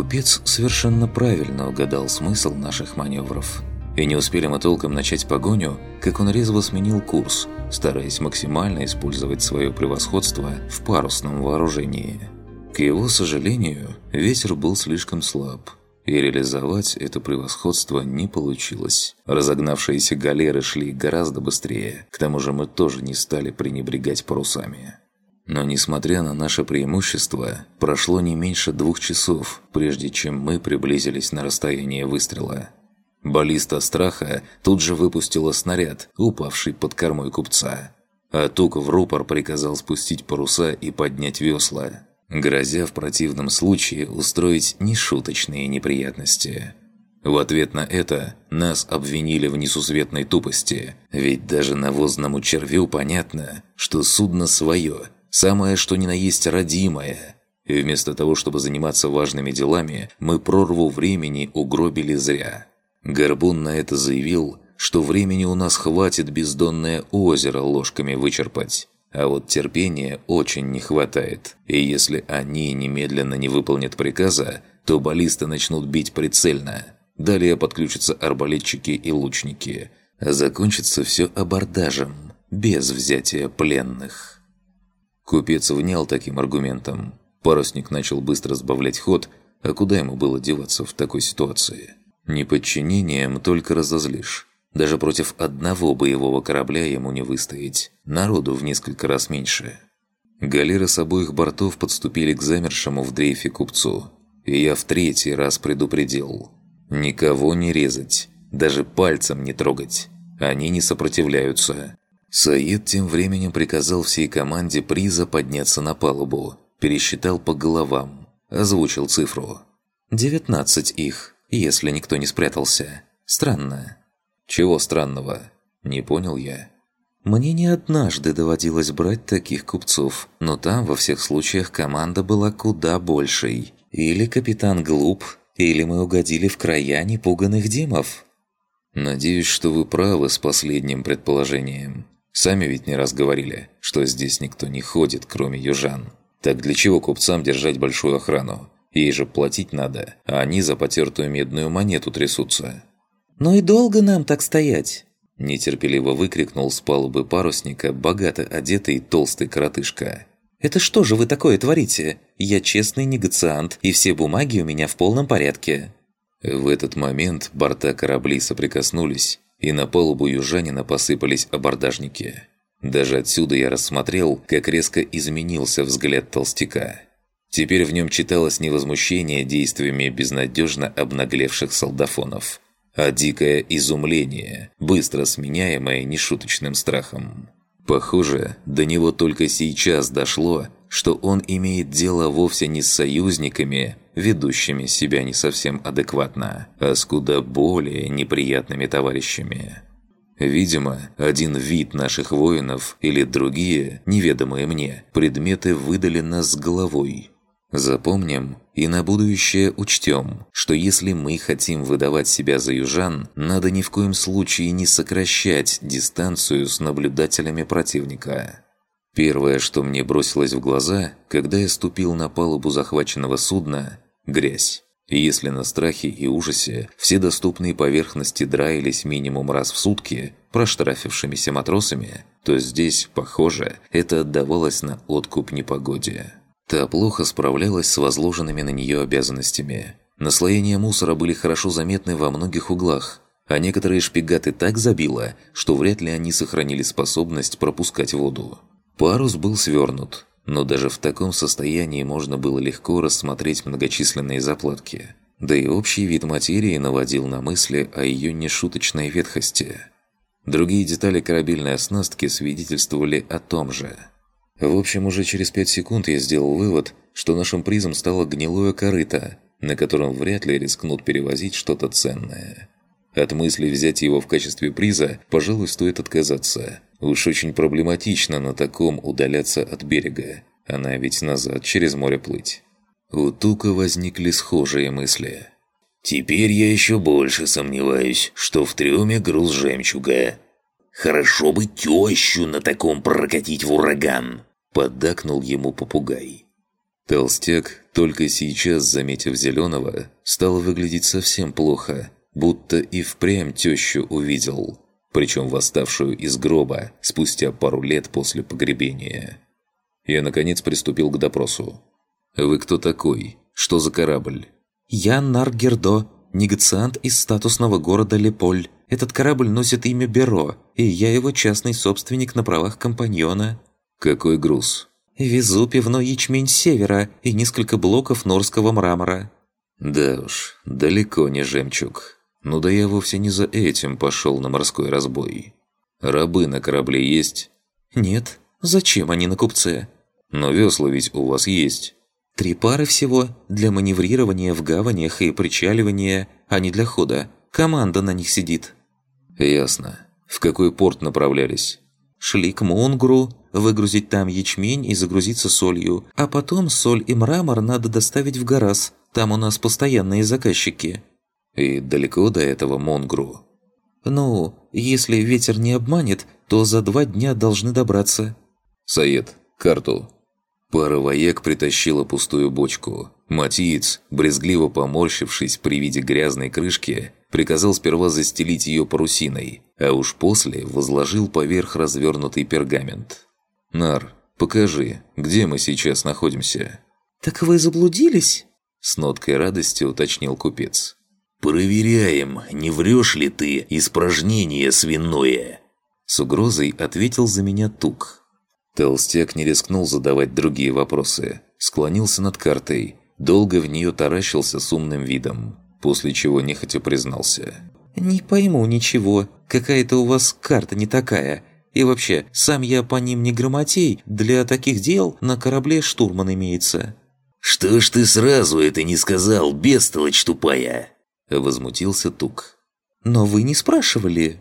Купец совершенно правильно угадал смысл наших маневров. И не успели мы толком начать погоню, как он резво сменил курс, стараясь максимально использовать свое превосходство в парусном вооружении. К его сожалению, ветер был слишком слаб, и реализовать это превосходство не получилось. Разогнавшиеся галеры шли гораздо быстрее, к тому же мы тоже не стали пренебрегать парусами. Но несмотря на наше преимущество, прошло не меньше двух часов, прежде чем мы приблизились на расстояние выстрела. Баллиста страха тут же выпустила снаряд, упавший под кормой купца. А Тук в рупор приказал спустить паруса и поднять весла, грозя в противном случае устроить нешуточные неприятности. В ответ на это нас обвинили в несусветной тупости, ведь даже навозному червю понятно, что судно свое – Самое что ни на есть родимое. И вместо того, чтобы заниматься важными делами, мы прорву времени угробили зря. Горбун на это заявил, что времени у нас хватит бездонное озеро ложками вычерпать. А вот терпения очень не хватает. И если они немедленно не выполнят приказа, то баллисты начнут бить прицельно. Далее подключатся арбалетчики и лучники. А закончится все абордажем, без взятия пленных. Купец внял таким аргументом. Парусник начал быстро сбавлять ход, а куда ему было деваться в такой ситуации? Неподчинением только разозлишь. Даже против одного боевого корабля ему не выстоять. Народу в несколько раз меньше. Галеры с обоих бортов подступили к замершему в дрейфе купцу. И я в третий раз предупредил. Никого не резать, даже пальцем не трогать. Они не сопротивляются. Саид тем временем приказал всей команде приза подняться на палубу, пересчитал по головам, озвучил цифру. «Девятнадцать их, если никто не спрятался. Странно». «Чего странного?» Не понял я. Мне не однажды доводилось брать таких купцов, но там во всех случаях команда была куда большей. Или капитан глуп, или мы угодили в края непуганных Димов. Надеюсь, что вы правы с последним предположением. Сами ведь не раз говорили, что здесь никто не ходит, кроме южан. Так для чего купцам держать большую охрану? Ей же платить надо, а они за потертую медную монету трясутся. «Ну и долго нам так стоять?» Нетерпеливо выкрикнул с палубы парусника богато одетый толстый коротышка. «Это что же вы такое творите? Я честный негациант, и все бумаги у меня в полном порядке». В этот момент борта корабли соприкоснулись, и на палубу южанина посыпались абордажники. Даже отсюда я рассмотрел, как резко изменился взгляд толстяка. Теперь в нем читалось не возмущение действиями безнадежно обнаглевших солдафонов, а дикое изумление, быстро сменяемое нешуточным страхом. Похоже, до него только сейчас дошло, что он имеет дело вовсе не с союзниками, ведущими себя не совсем адекватно, а с куда более неприятными товарищами. Видимо, один вид наших воинов или другие, неведомые мне, предметы выдали нас с головой. Запомним и на будущее учтем, что если мы хотим выдавать себя за южан, надо ни в коем случае не сокращать дистанцию с наблюдателями противника. Первое, что мне бросилось в глаза, когда я ступил на палубу захваченного судна – грязь. И если на страхе и ужасе все доступные поверхности драились минимум раз в сутки проштрафившимися матросами, то здесь, похоже, это отдавалось на откуп непогоде. Та плохо справлялась с возложенными на нее обязанностями. Наслоения мусора были хорошо заметны во многих углах, а некоторые шпигаты так забило, что вряд ли они сохранили способность пропускать воду. Парус был свернут, но даже в таком состоянии можно было легко рассмотреть многочисленные заплатки. Да и общий вид материи наводил на мысли о ее нешуточной ветхости. Другие детали корабельной оснастки свидетельствовали о том же. В общем, уже через пять секунд я сделал вывод, что нашим призом стало гнилое корыто, на котором вряд ли рискнут перевозить что-то ценное. От мысли взять его в качестве приза, пожалуй, стоит отказаться – Уж очень проблематично на таком удаляться от берега. Она ведь назад через море плыть. У Тука возникли схожие мысли. «Теперь я еще больше сомневаюсь, что в трюме груз жемчуга. Хорошо бы тещу на таком прокатить в ураган!» Поддакнул ему попугай. Толстяк, только сейчас заметив зеленого, стал выглядеть совсем плохо, будто и впрямь тещу увидел, причем восставшую из гроба спустя пару лет после погребения. Я, наконец, приступил к допросу. «Вы кто такой? Что за корабль?» «Я Наргердо, негациант из статусного города Леполь. Этот корабль носит имя Беро, и я его частный собственник на правах компаньона». «Какой груз?» «Везу пивной ячмень севера и несколько блоков норского мрамора». «Да уж, далеко не жемчуг. Ну да я вовсе не за этим пошел на морской разбой. Рабы на корабле есть?» «Нет. Зачем они на купце?» «Но весла ведь у вас есть». «Три пары всего для маневрирования в гаванях и причаливания, а не для хода. Команда на них сидит». «Ясно. В какой порт направлялись?» «Шли к Мунгру, выгрузить там ячмень и загрузиться солью, а потом соль и мрамор надо доставить в Гарас, там у нас постоянные заказчики». «И далеко до этого Монгру?» «Ну, если ветер не обманет, то за два дня должны добраться». «Саед, карту». Пара вояк притащила пустую бочку. Матиец, брезгливо поморщившись при виде грязной крышки, приказал сперва застелить ее парусиной, а уж после возложил поверх развернутый пергамент. «Нар, покажи, где мы сейчас находимся?» «Так вы заблудились?» С ноткой радости уточнил купец. «Проверяем, не врешь ли ты испражнение свиное?» С угрозой ответил за меня Тук. Толстяк не рискнул задавать другие вопросы. Склонился над картой, долго в нее таращился с умным видом, после чего нехотя признался. «Не пойму ничего, какая-то у вас карта не такая. И вообще, сам я по ним не грамотей, для таких дел на корабле штурман имеется». «Что ж ты сразу это не сказал, бестолочь тупая?» Возмутился Тук. «Но вы не спрашивали».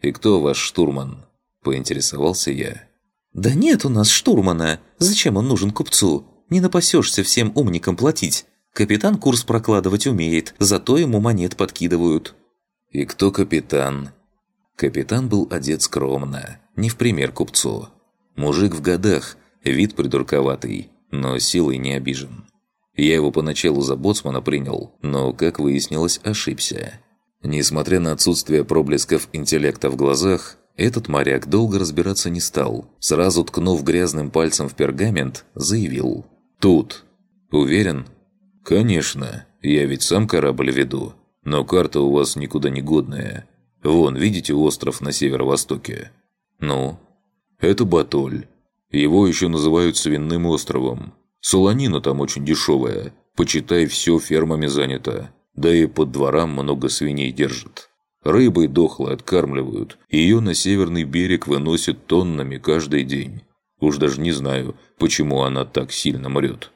«И кто ваш штурман?» Поинтересовался я. «Да нет у нас штурмана. Зачем он нужен купцу? Не напасешься всем умникам платить. Капитан курс прокладывать умеет, зато ему монет подкидывают». «И кто капитан?» Капитан был одет скромно, не в пример купцу. Мужик в годах, вид придурковатый, но силой не обижен. Я его поначалу за боцмана принял, но, как выяснилось, ошибся. Несмотря на отсутствие проблесков интеллекта в глазах, этот моряк долго разбираться не стал. Сразу ткнув грязным пальцем в пергамент, заявил. «Тут. Уверен?» «Конечно. Я ведь сам корабль веду. Но карта у вас никуда не годная. Вон, видите остров на северо-востоке? Ну? Это Батоль. Его еще называют Свиным островом. Солонина там очень дешевая. Почитай, все фермами занято. Да и под дворам много свиней держат. Рыбой дохлой откармливают. Ее на северный берег выносят тоннами каждый день. Уж даже не знаю, почему она так сильно мрет.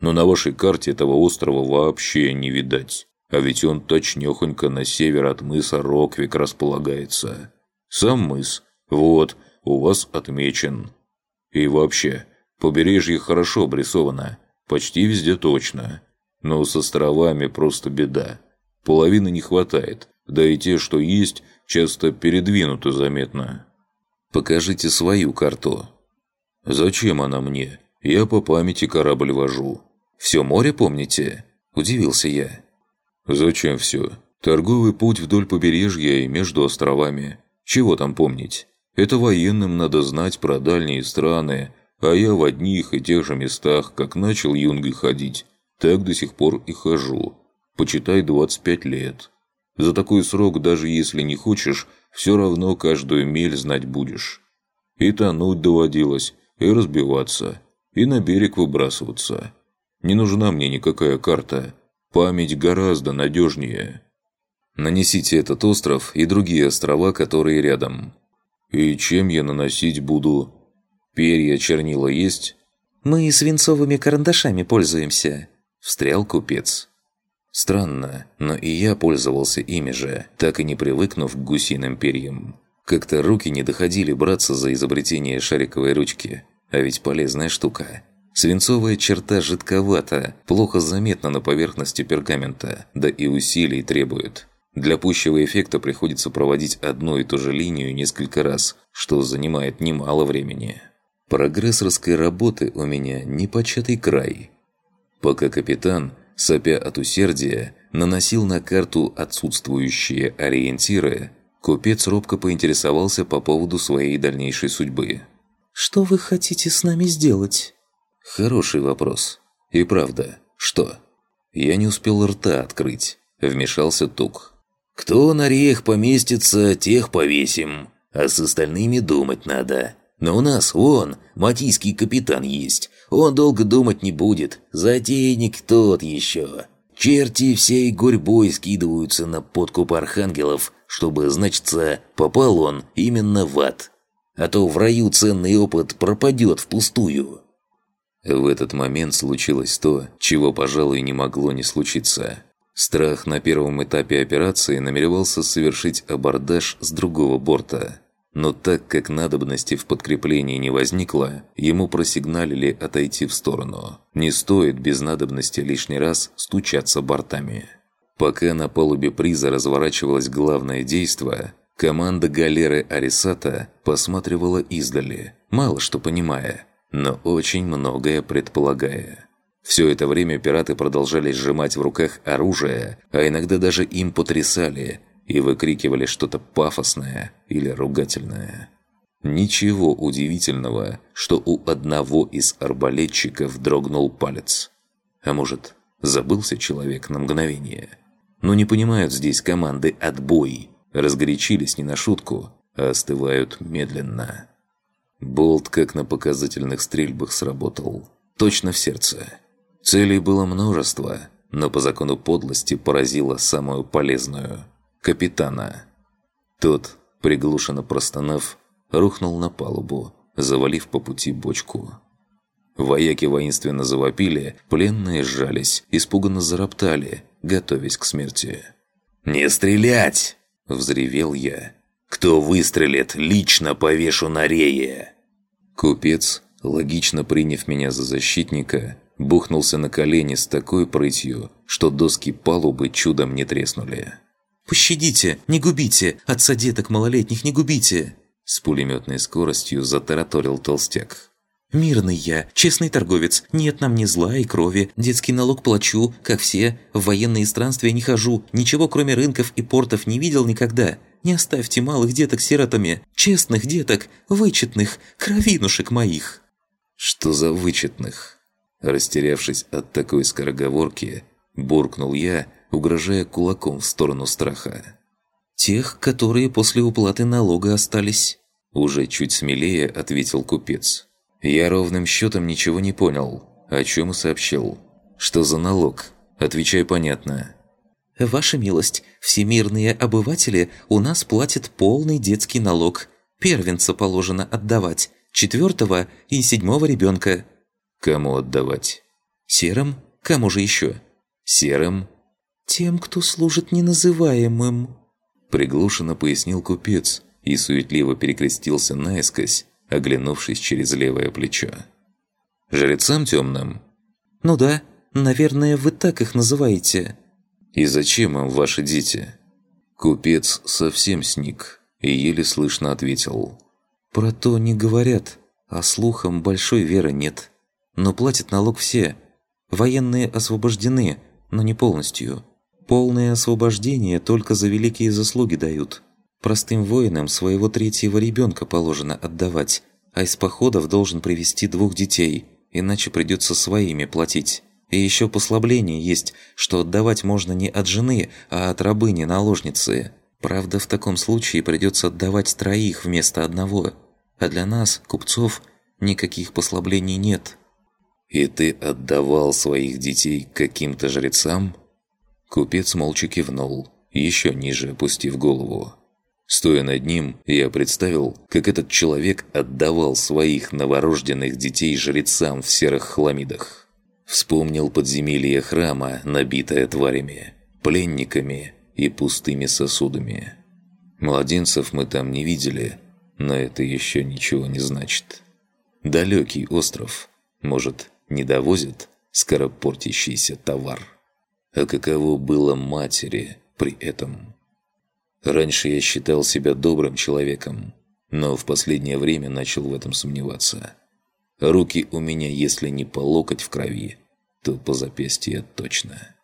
Но на вашей карте этого острова вообще не видать. А ведь он точнёхонько на север от мыса Роквик располагается. Сам мыс, вот, у вас отмечен. И вообще, побережье хорошо обрисовано, почти везде точно. Но с островами просто беда. Половины не хватает, да и те, что есть, часто передвинуты заметно. Покажите свою карту. Зачем она мне? Я по памяти корабль вожу. Все море помните? Удивился я. «Зачем все? Торговый путь вдоль побережья и между островами. Чего там помнить? Это военным надо знать про дальние страны, а я в одних и тех же местах, как начал юнгой ходить, так до сих пор и хожу. Почитай 25 лет. За такой срок, даже если не хочешь, все равно каждую мель знать будешь. И тонуть доводилось, и разбиваться, и на берег выбрасываться. Не нужна мне никакая карта». Память гораздо надежнее. Нанесите этот остров и другие острова, которые рядом. И чем я наносить буду? Перья, чернила есть? Мы свинцовыми карандашами пользуемся. Встрял купец. Странно, но и я пользовался ими же, так и не привыкнув к гусиным перьям. Как-то руки не доходили браться за изобретение шариковой ручки, а ведь полезная штука. Свинцовая черта жидковата, плохо заметна на поверхности пергамента, да и усилий требует. Для пущего эффекта приходится проводить одну и ту же линию несколько раз, что занимает немало времени. Прогрессорской работы у меня непочатый край. Пока капитан, сопя от усердия, наносил на карту отсутствующие ориентиры, купец робко поинтересовался по поводу своей дальнейшей судьбы. «Что вы хотите с нами сделать?» Хороший вопрос. И правда, что? Я не успел рта открыть. Вмешался Тук. «Кто на реях поместится, тех повесим, а с остальными думать надо. Но у нас, он, матийский капитан есть. Он долго думать не будет. Затейник тот еще. Черти всей гурьбой скидываются на подкуп архангелов, чтобы, значится, попал он именно в ад. А то в раю ценный опыт пропадет впустую». В этот момент случилось то, чего, пожалуй, не могло не случиться. Страх на первом этапе операции намеревался совершить абордаж с другого борта. Но так как надобности в подкреплении не возникло, ему просигналили отойти в сторону. Не стоит без надобности лишний раз стучаться бортами. Пока на палубе приза разворачивалось главное действо, команда галеры Арисата посматривала издали, мало что понимая, но очень многое предполагая. Все это время пираты продолжали сжимать в руках оружие, а иногда даже им потрясали и выкрикивали что-то пафосное или ругательное. Ничего удивительного, что у одного из арбалетчиков дрогнул палец. А может, забылся человек на мгновение? Но не понимают здесь команды «отбой», разгорячились не на шутку, а остывают медленно. Болт, как на показательных стрельбах, сработал. Точно в сердце. Целей было множество, но по закону подлости поразило самую полезную – капитана. Тот, приглушенно простонав, рухнул на палубу, завалив по пути бочку. Вояки воинственно завопили, пленные сжались, испуганно зароптали, готовясь к смерти. «Не стрелять!» – взревел я. Кто выстрелит, лично повешу на рее!» Купец, логично приняв меня за защитника, бухнулся на колени с такой прытью, что доски палубы чудом не треснули. «Пощадите! Не губите! Отца деток малолетних не губите!» С пулеметной скоростью затараторил толстяк. «Мирный я, честный торговец, нет нам ни зла и крови, детский налог плачу, как все, в военные странствия не хожу, ничего кроме рынков и портов не видел никогда. Не оставьте малых деток сиротами, честных деток, вычетных, кровинушек моих!» «Что за вычетных?» Растерявшись от такой скороговорки, буркнул я, угрожая кулаком в сторону страха. «Тех, которые после уплаты налога остались», уже чуть смелее ответил купец. Я ровным счетом ничего не понял, о чем и сообщил. «Что за налог? Отвечай понятно». «Ваша милость, всемирные обыватели у нас платят полный детский налог. Первенца положено отдавать, четвертого и седьмого ребенка». «Кому отдавать?» «Серым? Кому же еще?» «Серым?» «Тем, кто служит неназываемым», – приглушенно пояснил купец и суетливо перекрестился наискось, оглянувшись через левое плечо. «Жрецам темным?» «Ну да, наверное, вы так их называете». «И зачем им ваши дети?» Купец совсем сник и еле слышно ответил. «Про то не говорят, а слухам большой веры нет. Но платят налог все. Военные освобождены, но не полностью. Полное освобождение только за великие заслуги дают. Простым воинам своего третьего ребенка положено отдавать, а из походов должен привести двух детей, иначе придется своими платить». И еще послабление есть, что отдавать можно не от жены, а от рабыни-наложницы. Правда, в таком случае придется отдавать троих вместо одного. А для нас, купцов, никаких послаблений нет. «И ты отдавал своих детей каким-то жрецам?» Купец молча кивнул, еще ниже опустив голову. Стоя над ним, я представил, как этот человек отдавал своих новорожденных детей жрецам в серых хламидах. Вспомнил подземелье храма, набитое тварями, пленниками и пустыми сосудами. Младенцев мы там не видели, но это еще ничего не значит. Далекий остров. Может, не довозят скоропортящийся товар? А каково было матери при этом? Раньше я считал себя добрым человеком, но в последнее время начал в этом сомневаться. Руки у меня, если не по локоть в крови, то по запястье точно.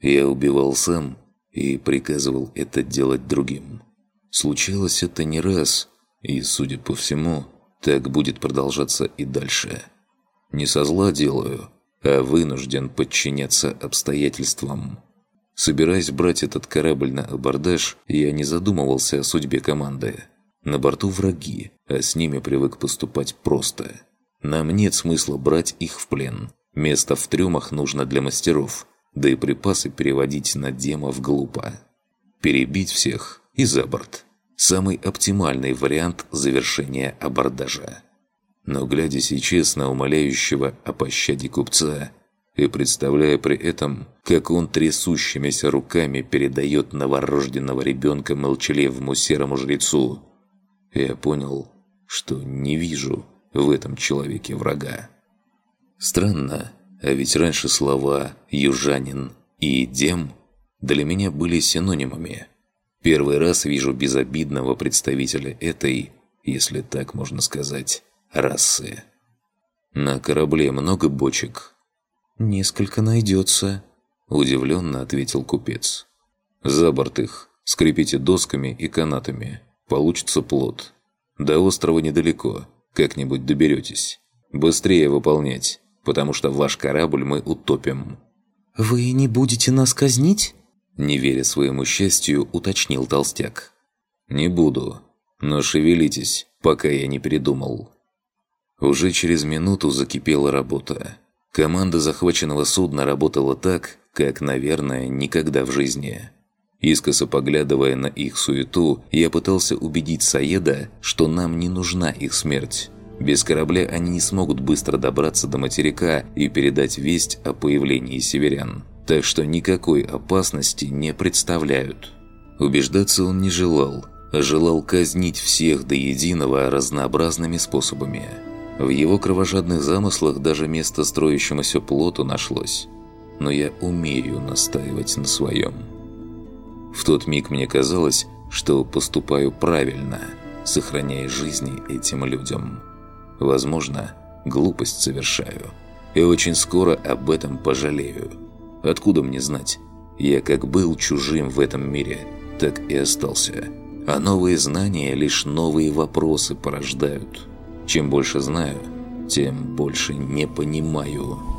Я убивал сам и приказывал это делать другим. Случалось это не раз, и, судя по всему, так будет продолжаться и дальше. Не со зла делаю, а вынужден подчиняться обстоятельствам. Собираясь брать этот корабль на абордаж, я не задумывался о судьбе команды. На борту враги, а с ними привык поступать просто. Нам нет смысла брать их в плен. Место в трюмах нужно для мастеров, да и припасы переводить на демов глупо. Перебить всех и за борт. Самый оптимальный вариант завершения абордажа. Но глядя сейчас на умоляющего о пощаде купца и представляя при этом, как он трясущимися руками передает новорожденного ребенка молчаливому серому жрецу, я понял, что не вижу в этом человеке врага. Странно, а ведь раньше слова «южанин» и «дем» для меня были синонимами. Первый раз вижу безобидного представителя этой, если так можно сказать, расы. На корабле много бочек. «Несколько найдется», – удивленно ответил купец. «За борт их. Скрепите досками и канатами. Получится плод. До острова недалеко. Как-нибудь доберетесь. Быстрее выполнять потому что ваш корабль мы утопим». «Вы не будете нас казнить?» Не веря своему счастью, уточнил толстяк. «Не буду, но шевелитесь, пока я не передумал». Уже через минуту закипела работа. Команда захваченного судна работала так, как, наверное, никогда в жизни. Искоса поглядывая на их суету, я пытался убедить Саеда, что нам не нужна их смерть. Без корабля они не смогут быстро добраться до материка и передать весть о появлении северян, так что никакой опасности не представляют. Убеждаться он не желал, а желал казнить всех до единого разнообразными способами. В его кровожадных замыслах даже место строящемуся плоту нашлось. Но я умею настаивать на своем. В тот миг мне казалось, что поступаю правильно, сохраняя жизни этим людям. Возможно, глупость совершаю. И очень скоро об этом пожалею. Откуда мне знать? Я как был чужим в этом мире, так и остался. А новые знания лишь новые вопросы порождают. Чем больше знаю, тем больше не понимаю».